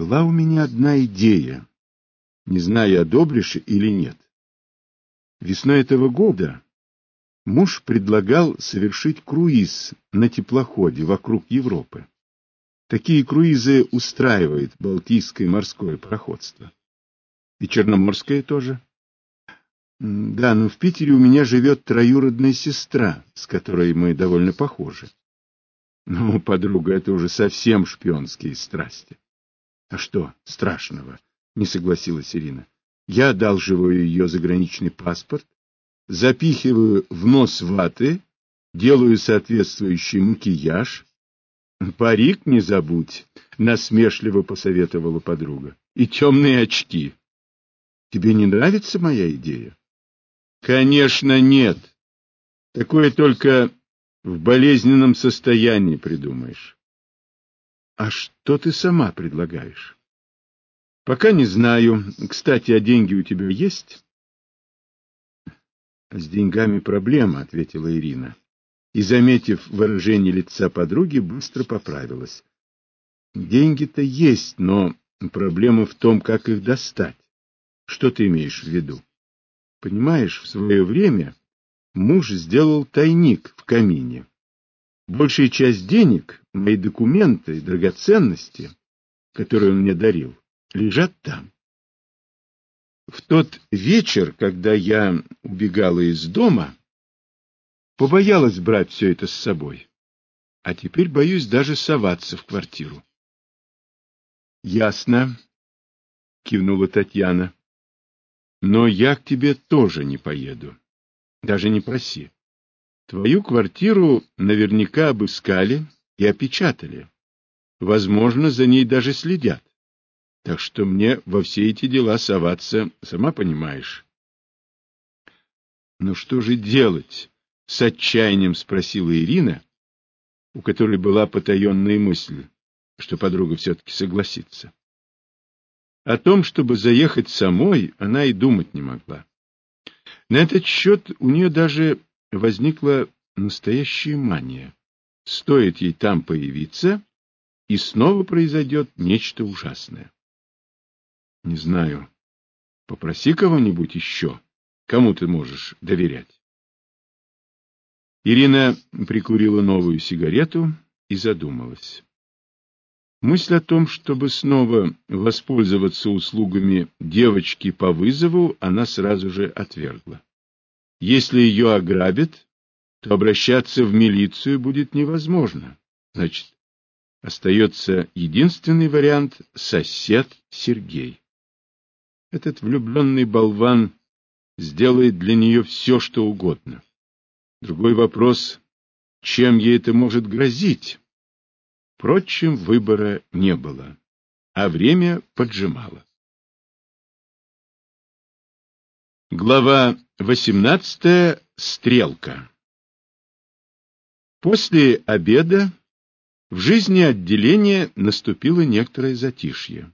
Была у меня одна идея. Не знаю, одобришь или нет. Весной этого года муж предлагал совершить круиз на теплоходе вокруг Европы. Такие круизы устраивает Балтийское морское проходство. И Черноморское тоже. Да, но в Питере у меня живет троюродная сестра, с которой мы довольно похожи. Ну, подруга, это уже совсем шпионские страсти. А что страшного? Не согласилась Ирина. Я одалживаю ее заграничный паспорт, запихиваю в нос ваты, делаю соответствующий макияж. Парик не забудь, насмешливо посоветовала подруга. И темные очки. Тебе не нравится моя идея? Конечно, нет. Такое только в болезненном состоянии придумаешь. А что ты сама предлагаешь? Пока не знаю. Кстати, а деньги у тебя есть? С деньгами проблема, ответила Ирина. И, заметив выражение лица подруги, быстро поправилась. Деньги-то есть, но проблема в том, как их достать. Что ты имеешь в виду? Понимаешь, в свое время муж сделал тайник в камине. Большая часть денег, мои документы и драгоценности, которые он мне дарил, лежат там. В тот вечер, когда я убегала из дома, побоялась брать все это с собой, а теперь боюсь даже соваться в квартиру. — Ясно, — кивнула Татьяна. — Но я к тебе тоже не поеду. Даже не проси. Твою квартиру наверняка обыскали и опечатали. Возможно, за ней даже следят. Так что мне во все эти дела соваться, сама понимаешь. — Ну что же делать? — с отчаянием спросила Ирина, у которой была потаенная мысль, что подруга все-таки согласится. О том, чтобы заехать самой, она и думать не могла. На этот счет у нее даже возникла настоящая мания. Стоит ей там появиться, и снова произойдет нечто ужасное. Не знаю. Попроси кого-нибудь еще. Кому ты можешь доверять? Ирина прикурила новую сигарету и задумалась. Мысль о том, чтобы снова воспользоваться услугами девочки по вызову, она сразу же отвергла. Если ее ограбят, то обращаться в милицию будет невозможно. Значит, остается единственный вариант — сосед Сергей. Этот влюбленный болван сделает для нее все, что угодно. Другой вопрос, чем ей это может грозить? Впрочем, выбора не было, а время поджимало. Глава восемнадцатая. Стрелка. После обеда в жизни отделения наступило некоторое затишье.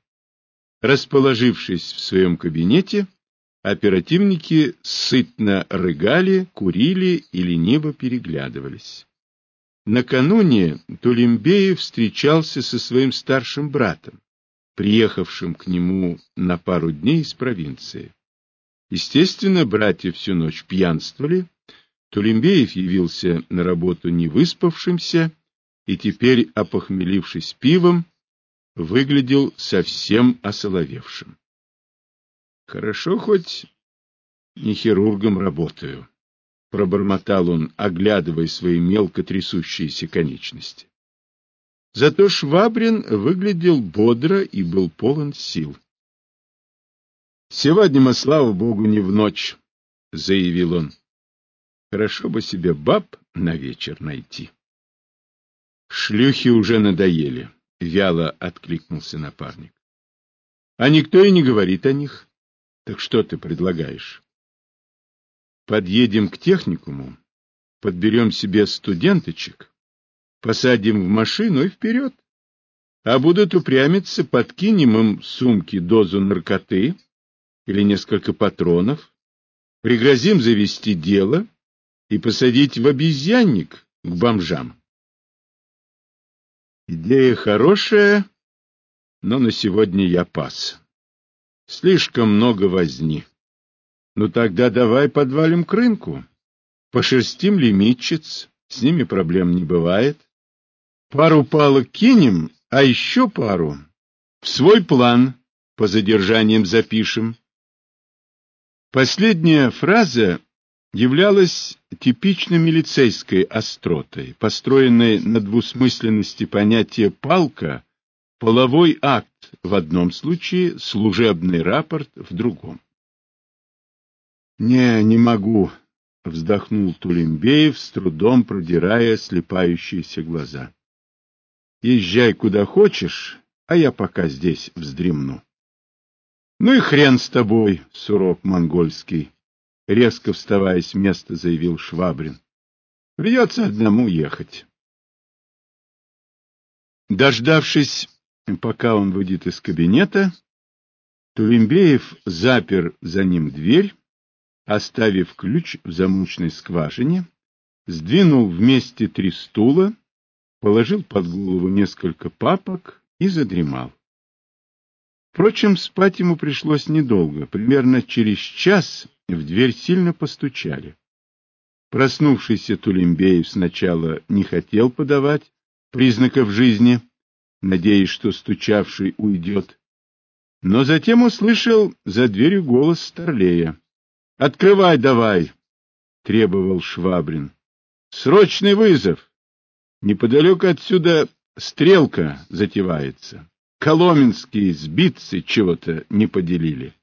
Расположившись в своем кабинете, оперативники сытно рыгали, курили и лениво переглядывались. Накануне Тулембеев встречался со своим старшим братом, приехавшим к нему на пару дней из провинции. Естественно, братья всю ночь пьянствовали, Тулембеев явился на работу невыспавшимся и теперь, опохмелившись пивом, выглядел совсем осоловевшим. Хорошо хоть не хирургом работаю, пробормотал он, оглядывая свои мелко трясущиеся конечности. Зато Швабрин выглядел бодро и был полон сил. Сегодня мы, слава богу, не в ночь, заявил он. Хорошо бы себе баб на вечер найти. Шлюхи уже надоели. — вяло откликнулся напарник. — А никто и не говорит о них. Так что ты предлагаешь? — Подъедем к техникуму, подберем себе студенточек, посадим в машину и вперед. А будут упрямиться, подкинем им сумки дозу наркоты или несколько патронов, пригрозим завести дело и посадить в обезьянник к бомжам. Идея хорошая, но на сегодня я пас. Слишком много возни. Ну тогда давай подвалим к рынку. Пошерстим лимитчиц, с ними проблем не бывает. Пару палок кинем, а еще пару в свой план по задержаниям запишем. Последняя фраза являлась типичной милицейской остротой, построенной на двусмысленности понятия «палка» — половой акт в одном случае, служебный рапорт в другом. «Не, не могу», — вздохнул Тулембеев, с трудом продирая слепающиеся глаза. «Езжай куда хочешь, а я пока здесь вздремну». «Ну и хрен с тобой, сурок монгольский», — резко вставая с места, заявил Швабрин. «Придется одному ехать». Дождавшись, пока он выйдет из кабинета, Тулембеев запер за ним дверь, оставив ключ в замочной скважине, сдвинул вместе три стула, положил под голову несколько папок и задремал. Впрочем, спать ему пришлось недолго. Примерно через час в дверь сильно постучали. Проснувшийся Тулембеев сначала не хотел подавать признаков жизни, надеясь, что стучавший уйдет, но затем услышал за дверью голос Старлея. — Открывай давай! — требовал Швабрин. — Срочный вызов! Неподалеку отсюда стрелка затевается. Коломенские сбитцы чего-то не поделили.